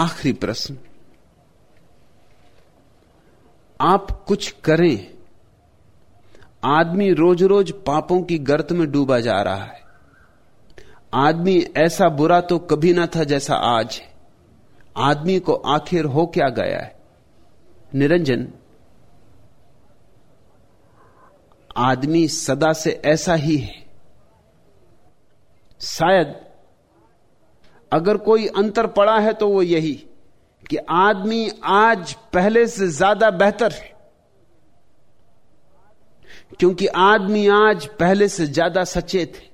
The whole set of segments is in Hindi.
आखिरी प्रश्न। आप कुछ करें। आदमी रोज रोज पापों की गर्त में डूबा जा रहा है। आदमी ऐसा बुरा तो कभी ना था जैसा आज है। आदमी को आखिर हो क्या गया है? निरंजन, आदमी सदा से ऐसा ही है। शायद अगर कोई अंतर पड़ा है तो वो यही कि आदमी आज पहले से ज़्यादा बेहतर है। क्योंकि आदमी आज पहले से ज़्यादा सचेत है।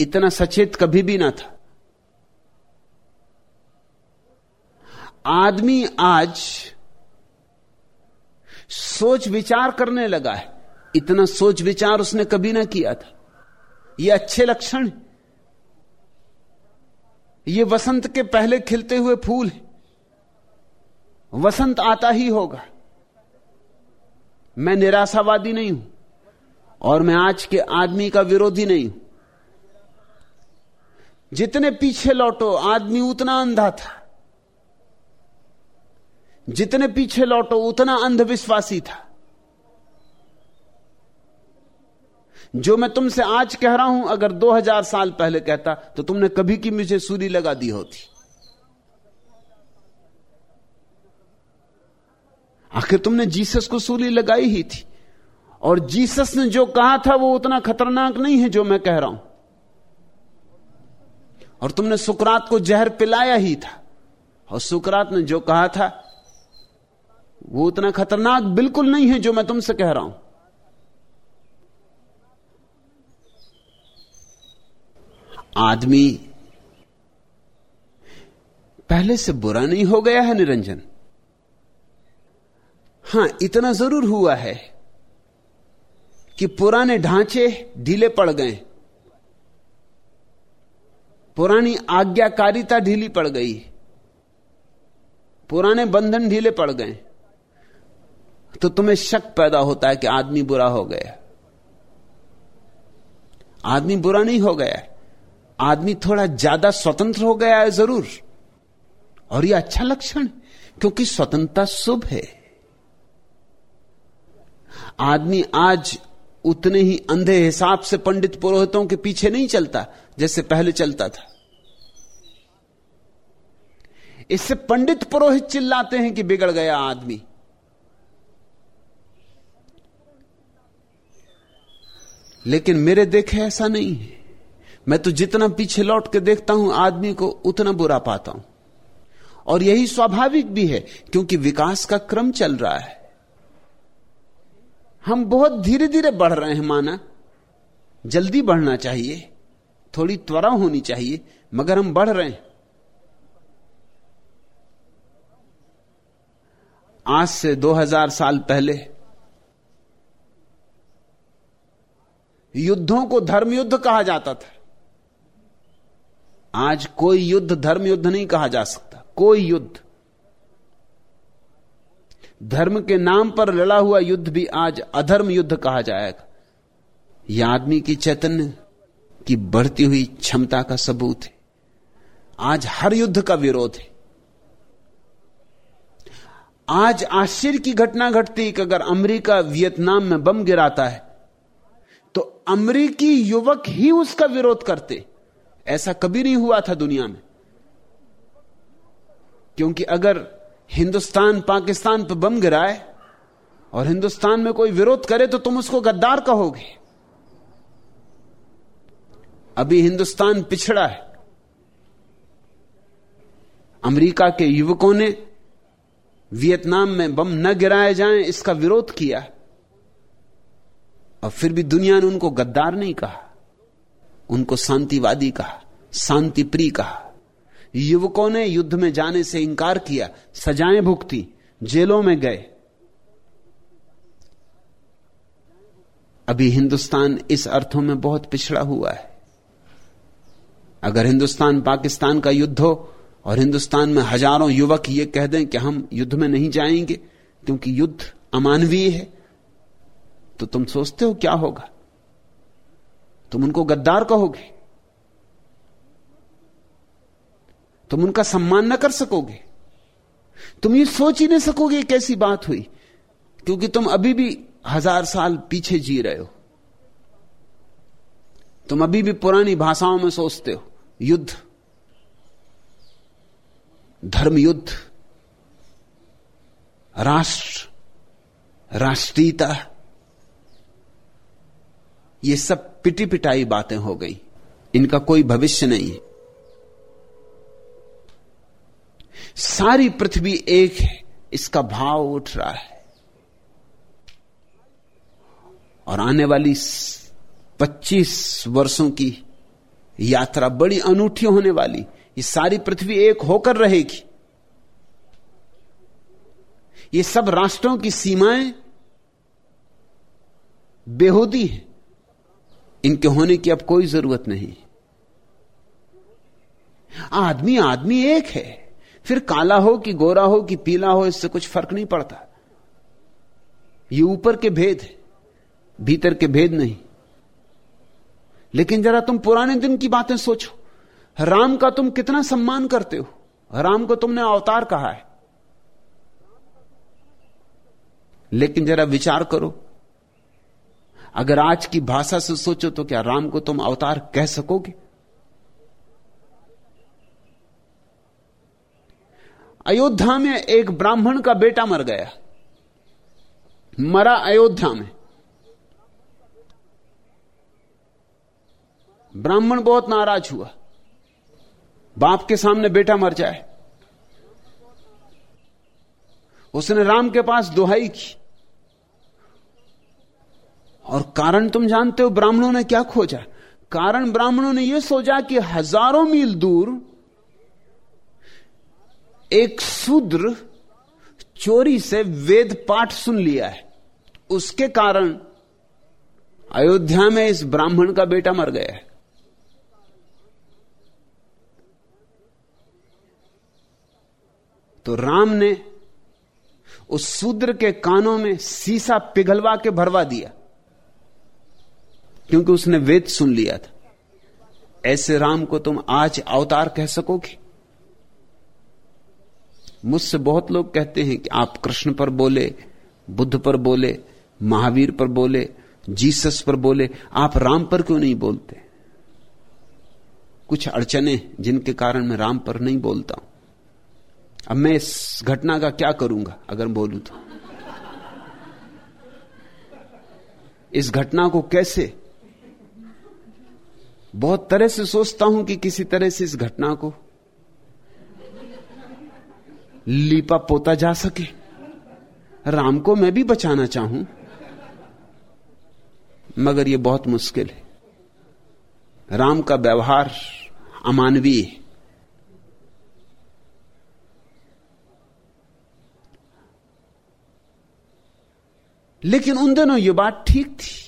इतना सचेत कभी भी ना था। आदमी आज सोच विचार करने लगा है। इतना सोच विचार उसने कभी ना किया था। यह अच्छे लक्षण ये वसंत के पहले खिलते हुए फूल है। वसंत आता ही होगा। मैं निराशावादी नहीं हूँ, और मैं आज के आदमी का विरोधी नहीं हूँ। जितने पीछे लौटो, आदमी उतना अंधा था। जितने पीछे लौटो, उतना अंधविश्वासी था। जो मैं तुमसे आज कह रहा हूँ, अगर 2000 साल पहले कहता तो तुमने कभी की मुझे सूरी लगा दी होती। आखिर तुमने जीसस को सूली लगाई ही थी। और जीसस ने जो कहा था, वो उतना खतरनाक नहीं है जो मैं कह रहा हूँ। और तुमने सुकरात को जहर पिलाया ही था। और सुकरात ने जो कहा था, वो उतना खतरनाक बिल्कुल नहीं है जो मैं तुमसे कह रहा हूँ। आदमी। पहले से बुरा नहीं हो गया है निरंजन। हाँ, इतना ज़रूर हुआ है कि पुराने ढांचे ढीले पड़ गए। पुरानी आज्ञाकारिता ढीली पड़ गई। पुराने बंधन ढीले पड़ गए। तो तुम्हें शक पैदा होता है कि आदमी बुरा हो गया। आदमी बुरा नहीं हो गया। आदमी थोड़ा ज़्यादा स्वतंत्र हो गया है ज़रूर। और यह अच्छा लक्षण क्योंकि स्वतंत्रता शुभ है। आदमी आज उतने ही अंधे हिसाब से पंडित पुरोहितों के पीछे नहीं चलता, जैसे पहले चलता था। इससे पंडित पुरोहित चिल्लाते हैं कि बिगड़ गया आदमी। लेकिन मेरे देखे ऐसा नहीं है। मैं तो जितना पीछे लौट के देखता हूँ आदमी को, उतना बुरा पाता हूँ। और यही स्वाभाविक भी है, क्योंकि विकास का क्रम चल रहा है। हम बहुत धीरे धीरे बढ़ रहे हैं, माना। जल्दी बढ़ना चाहिए। थोड़ी त्वरा होनी चाहिए, मगर हम बढ़ रहे हैं। आज से 2000 साल पहले, युद्धों को धर्म युद्ध कहा जाता था। आज कोई युद्ध धर्म युद्ध नहीं कहा जा सकता। कोई युद्ध। धर्म के नाम पर लड़ा हुआ युद्ध भी आज अधर्म युद्ध कहा जाएगा। यह आदमी की चैतन्य की बढ़ती हुई क्षमता का सबूत है। आज हर युद्ध का विरोध है। आज आश्चर्य की घटना घटती कि अगर अमेरिका वियतनाम में बम गिराता है तो अमरीकी युवक ही उसका विरोध करते। ऐसा कभी नहीं हुआ था दुनिया में। क्योंकि अगर हिंदुस्तान पाकिस्तान पर बम गिराए और हिंदुस्तान में कोई विरोध करे तो तुम उसको गद्दार कहोगे। अभी हिंदुस्तान पिछड़ा है। अमेरिका के युवकों ने वियतनाम में बम न गिराए जाएँ, इसका विरोध किया। और फिर भी दुनिया ने उनको गद्दार नहीं कहा। उनको शांतिवादी कहा शांति प्रिय कहा। युवकों ने युद्ध में जाने से इंकार किया, सजाएँ भुगती, जेलों में गए। अभी हिंदुस्तान इस अर्थों में बहुत पिछड़ा हुआ है। अगर हिंदुस्तान पाकिस्तान का युद्ध हो, और हिंदुस्तान में हज़ारों युवक ये कह दें कि हम युद्ध में नहीं जाएँगे, क्योंकि युद्ध अमानवीय है तो तुम सोचते हो क्या होगा? तुम उनको गद्दार कहोगे? तुम उनका सम्मान न कर सकोगे? तुम ये सोच ही नहीं सकोगे कैसी बात हुई? क्योंकि तुम अभी भी हज़ार साल पीछे जी रहे हो। तुम अभी भी पुरानी भाषाओं में सोचते हो। युद्ध। धर्म युद्ध राष्ट्र। राष्ट्रीयता। ये सब पिटी पिटाई बातें हो गई। इनका कोई भविष्य नहीं है। सारी पृथ्वी एक है, इसका भाव उठ रहा है। और आने वाली 25 वर्षों की यात्रा बड़ी अनूठी होने वाली। ये सारी पृथ्वी एक होकर रहेगी। ये सब राष्ट्रों की सीमाएँ बेहूदी हैं। इनके होने की अब कोई ज़रूरत नहीं। आदमी आदमी एक है। फिर काला हो कि गोरा हो कि पीला हो, इससे कुछ फ़र्क नहीं पड़ता। ये ऊपर के भेद है, भीतर के भेद नहीं। लेकिन जरा तुम पुराने दिन की बातें सोचो। राम का तुम कितना सम्मान करते हो? राम को तुमने अवतार कहा है। लेकिन जरा विचार करो अगर आज की भाषा से सोचो तो क्या राम को तुम अवतार कह सकोगे? अयोध्या में एक ब्राह्मण का बेटा मर गया। मरा अयोध्या में। ब्राह्मण बहुत नाराज़ हुआ। बाप के सामने बेटा मर जाए। उसने राम के पास दुहाई की। और कारण तुम जानते हो ब्राह्मणों ने क्या खोजा? कारण ब्राह्मणों ने यह सोचा कि हज़ारों मील दूर एक शूद्र चोरी से वेद पाठ सुन लिया है। उसके कारण अयोध्या में इस ब्राह्मण का बेटा मर गया है। तो राम ने उस शूद्र के कानों में सीसा पिघलवा के भरवा दिया। क्योंकि उसने वेद सुन लिया था। ऐसे राम को तुम आज अवतार कह सकोगे? मुझसे बहुत लोग कहते हैं कि आप कृष्ण पर बोले, बुद्ध पर बोले, महावीर पर बोले, जीसस पर बोले, आप राम पर क्यों नहीं बोलते? कुछ अड़चने जिनके कारण मैं राम पर नहीं बोलता हूँ। अब मैं इस घटना का क्या करूँगा अगर बोलूँ तो? इस घटना को कैसे बहुत तरह से सोचता हूँ कि किसी तरह से इस घटना को लीपा पोता जा सके। राम को मैं भी बचाना चाहूँ, मगर यह बहुत मुश्किल है। राम का व्यवहार अमानवीय लेकिन उन दिनों यह बात ठीक थी।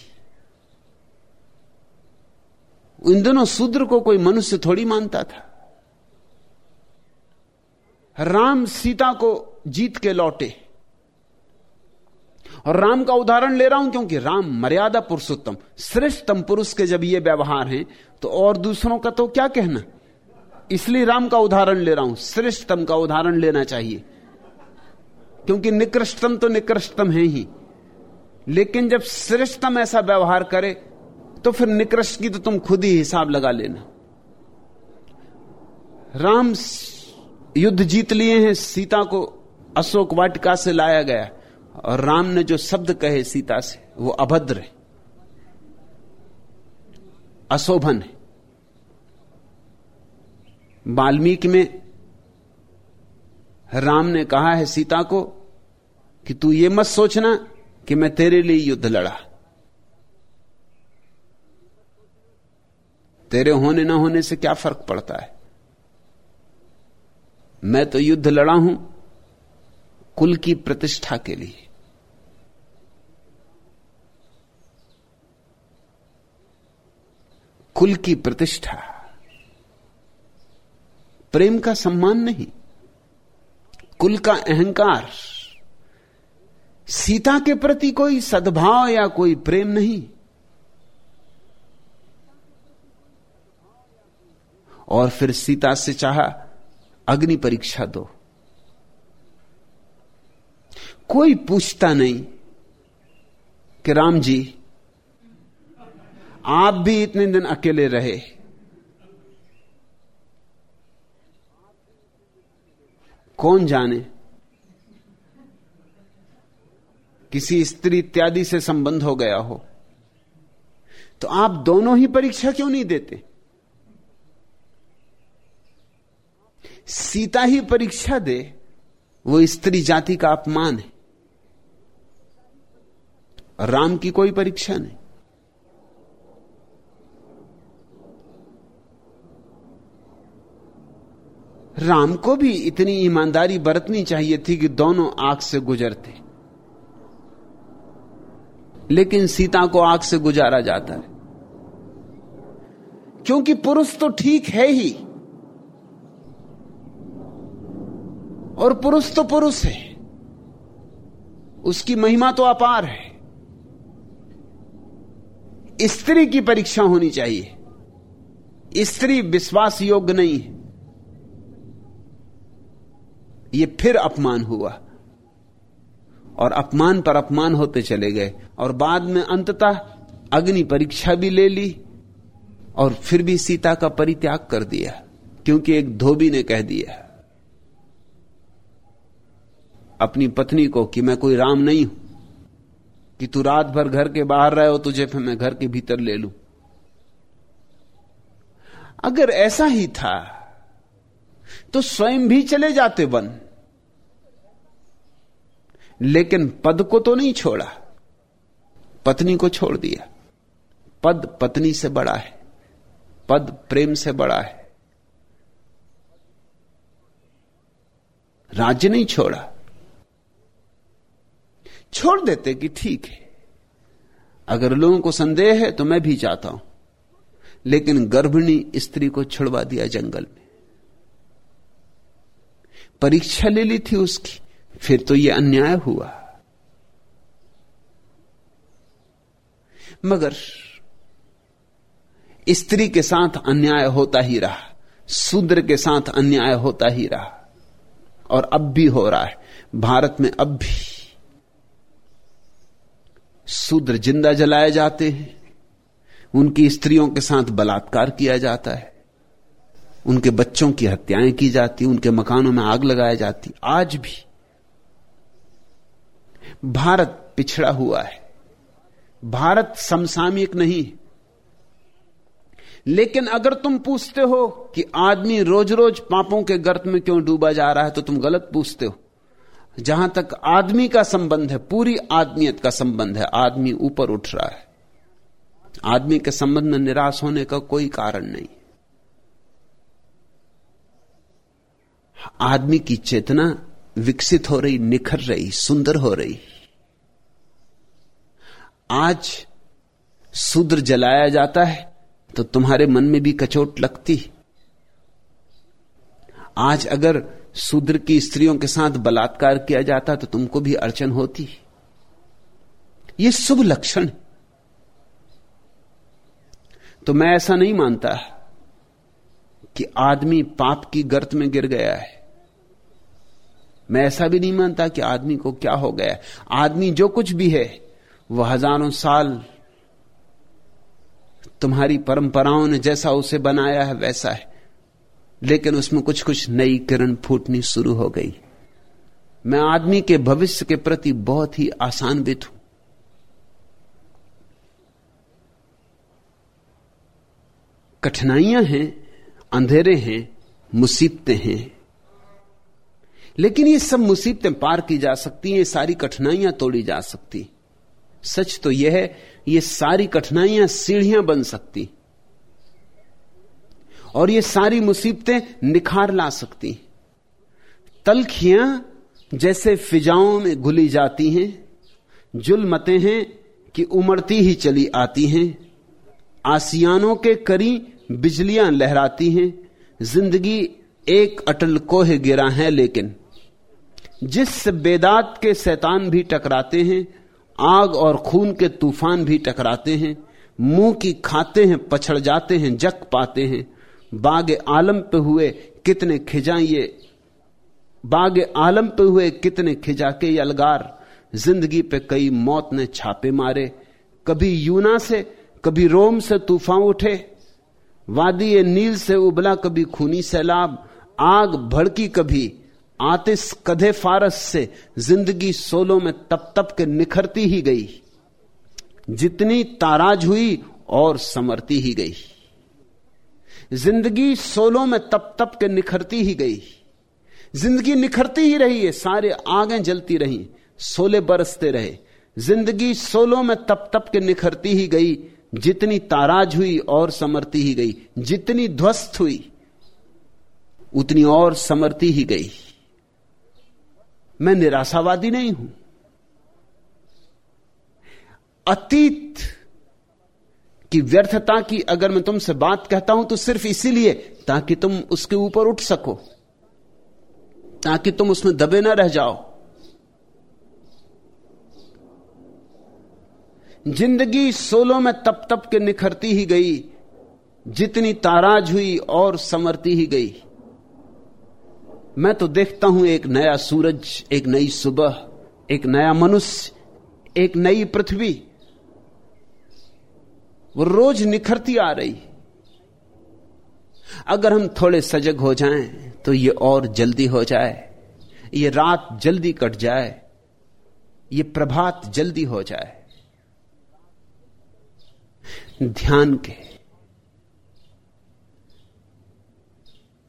उन दिनों शूद्र को कोई मनुष्य थोड़ी मानता था। राम सीता को जीत के लौटे। और राम का उदाहरण ले रहा हूँ क्योंकि राम मर्यादा पुरुषोत्तम, श्रेष्ठतम पुरुष के जब ये व्यवहार हैं तो और दूसरों का तो क्या कहना? इसलिए राम का उदाहरण ले रहा हूँ, श्रेष्ठतम का उदाहरण लेना चाहिए। क्योंकि निकृष्टतम तो निकृष्टतम है ही। लेकिन जब श्रेष्ठतम ऐसा व्यवहार करे तो फिर निकृष्ट की तो तुम खुद ही हिसाब लगा लेना। राम युद्ध जीत लिए हैं, सीता को अशोक वाटिका से लाया गया। और राम ने जो शब्द कहे सीता से, वो अभद्र है। अशोभन है। वाल्मीकि में राम ने कहा है सीता को कि तू ये मत सोचना कि मैं तेरे लिए युद्ध लड़ा। तेरे होने ना होने से क्या फ़र्क पड़ता है? मैं तो युद्ध लड़ा हूँ कुल की प्रतिष्ठा के लिए। कुल की प्रतिष्ठा। प्रेम का सम्मान नहीं। कुल का अहंकार। सीता के प्रति कोई सद्भाव या कोई प्रेम नहीं। और फिर सीता से चाहा, अग्नि परीक्षा दो। कोई पूछता नहीं कि, राम जी, आप भी इतने दिन अकेले रहे। कौन जाने? किसी स्त्री इत्यादि से संबंध हो गया हो। तो आप दोनों ही परीक्षा क्यों नहीं देते? सीता ही परीक्षा दे, वो स्त्री जाति का अपमान है। राम की कोई परीक्षा नहीं। राम को भी इतनी ईमानदारी बरतनी चाहिए थी कि दोनों आग से गुजरते। लेकिन सीता को आग से गुजारा जाता है। क्योंकि पुरुष तो ठीक है ही। और पुरुष तो पुरुष है। उसकी महिमा तो अपार है। स्त्री की परीक्षा होनी चाहिए। स्त्री विश्वास योग्य नहीं है। यह फिर अपमान हुआ। और अपमान पर अपमान होते चले गए। और बाद में अंततः अग्नि परीक्षा भी ले ली और फिर भी सीता का परित्याग कर दिया। क्योंकि एक धोबी ने कह दिया। अपनी पत्नी को कि मैं कोई राम नहीं हूँ, कि तू रात भर घर के बाहर रहे हो तुझे फिर मैं घर के भीतर ले लू। अगर ऐसा ही था तो स्वयं भी चले जाते वन। लेकिन पद को तो नहीं छोड़ा, पत्नी को छोड़ दिया। पद पत्नी से बड़ा है, पद प्रेम से बड़ा है। राज्य नहीं छोड़ा छोड़ देते कि ठीक है। अगर लोगों को संदेह है तो मैं भी चाहता हूँ। लेकिन गर्भिणी स्त्री को छुड़वा दिया जंगल में। परीक्षा ले ली थी उसकी, फिर तो यह अन्याय हुआ। मगर स्त्री के साथ अन्याय होता ही रहा, शूद्र के साथ अन्याय होता ही रहा, और अब भी हो रहा है। भारत में अब भी शूद्र ज़िंदा जलाए जाते हैं। उनकी स्त्रियों के साथ बलात्कार किया जाता है। उनके बच्चों की हत्याएँ की जाती, उनके मकानों में आग लगाई जाती। आज भी भारत पिछड़ा हुआ है। भारत समसामयिक नहीं लेकिन अगर तुम पूछते हो कि आदमी रोज रोज पापों के गर्त में क्यों डूबा जा रहा है तो तुम गलत पूछते हो। जहाँ तक आदमी का संबंध है, पूरी आदमियत का संबंध है, आदमी ऊपर उठ रहा है। आदमी के संबंध में निराश होने का कोई कारण नहीं। आदमी की चेतना विकसित हो रही, निखर रही, सुंदर हो रही। आज शूद्र जलाया जाता है तो तुम्हारे मन में भी कचोट लगती। आज अगर शूद्र की स्त्रियों के साथ बलात्कार किया जाता तो तुमको भी अड़चन होती। ये शुभ लक्षण। तो मैं ऐसा नहीं मानता कि आदमी पाप की गर्त में गिर गया है। मैं ऐसा भी नहीं मानता कि आदमी को क्या हो गया। आदमी जो कुछ भी है वह हज़ारों साल तुम्हारी परंपराओं ने जैसा उसे बनाया है, वैसा है। लेकिन उसमें कुछ कुछ नई किरण फूटनी शुरू हो गई। मैं आदमी के भविष्य के प्रति बहुत ही आसानवित हूँ। कठिनाइयाँ हैं, अंधेरे हैं, मुसीबतें हैं। लेकिन ये सब मुसीबतें पार की जा सकती हैं सारी कठिनाइयाँ तोड़ी जा सकती। सच तो यह है, ये सारी कठिनाइयाँ सीढ़ियाँ बन सकती। और ये सारी मुसीबतें निखार ला सकती तलखियाँ जैसे फिजाओं में घुली जाती हैं, जुलमते हैं कि उमड़ती ही चली आती हैं। आसियानों के करी बिजलियाँ लहराती हैं, ज़िंदगी एक अटल कोह गिरा है लेकिन। जिस बेदात के शैतान भी टकराते हैं, आग और खून के तूफ़ान भी टकराते हैं, मुँह की खाते हैं, पछड़ जाते हैं, जक पाते हैं बाग आलम पे हुए कितने खिजा ये? बाग आलम पे हुए कितने खिजा के अलगार? ज़िंदगी पे कई मौत ने छापे मारे। कभी यूना से, कभी रोम से तूफ़ान उठे। वादी नील से उबला, कभी खूनी सैलाब। आग भड़की कभी आतिश कधे फारस से। ज़िंदगी सोलो में तप तप के निखरती ही गई। जितनी ताराज हुई और समरती ही गई। ज़िंदगी सोलो में तप तप के निखरती ही गई। ज़िंदगी निखरती ही रही है, सारे आगे जलती रही, सोले बरसते रहे। ज़िंदगी सोलो में तप तप के निखरती ही गई, जितनी ताराज हुई और समरती ही गई, जितनी ध्वस्त हुई, उतनी और समरती ही गई। मैं निराशावादी नहीं हूँ। अतीत की व्यर्थता की अगर मैं तुमसे बात कहता हूँ तो सिर्फ़ इसीलिए ताकि तुम उसके ऊपर उठ सको, ताकि तुम उसमें दबे ना रह जाओ। ज़िंदगी सोलो में तप तप के निखरती ही गई, जितनी ताराज हुई और समरती ही गई। मैं तो देखता हूँ एक नया सूरज, एक नई सुबह, एक नया मनुष्य, एक नई पृथ्वी। वो रोज निखरती आ रही। अगर हम थोड़े सजग हो जाएँ तो ये और जल्दी हो जाए। ये रात जल्दी कट जाए। ये प्रभात जल्दी हो जाए। ध्यान के।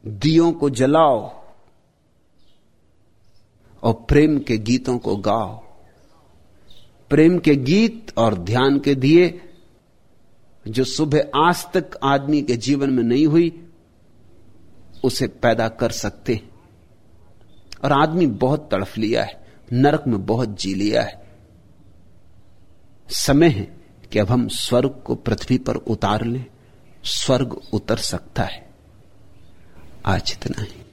दियों को जलाओ। और प्रेम के गीतों को गाओ। प्रेम के गीत और ध्यान के दिए जो सुबह आज तक आदमी के जीवन में नहीं हुई, उसे पैदा कर सकते और आदमी बहुत तड़फ लिया है, नरक में बहुत जी लिया है। समय है कि अब हम स्वर्ग को पृथ्वी पर उतार लें, स्वर्ग उतर सकता है। आज इतना ही।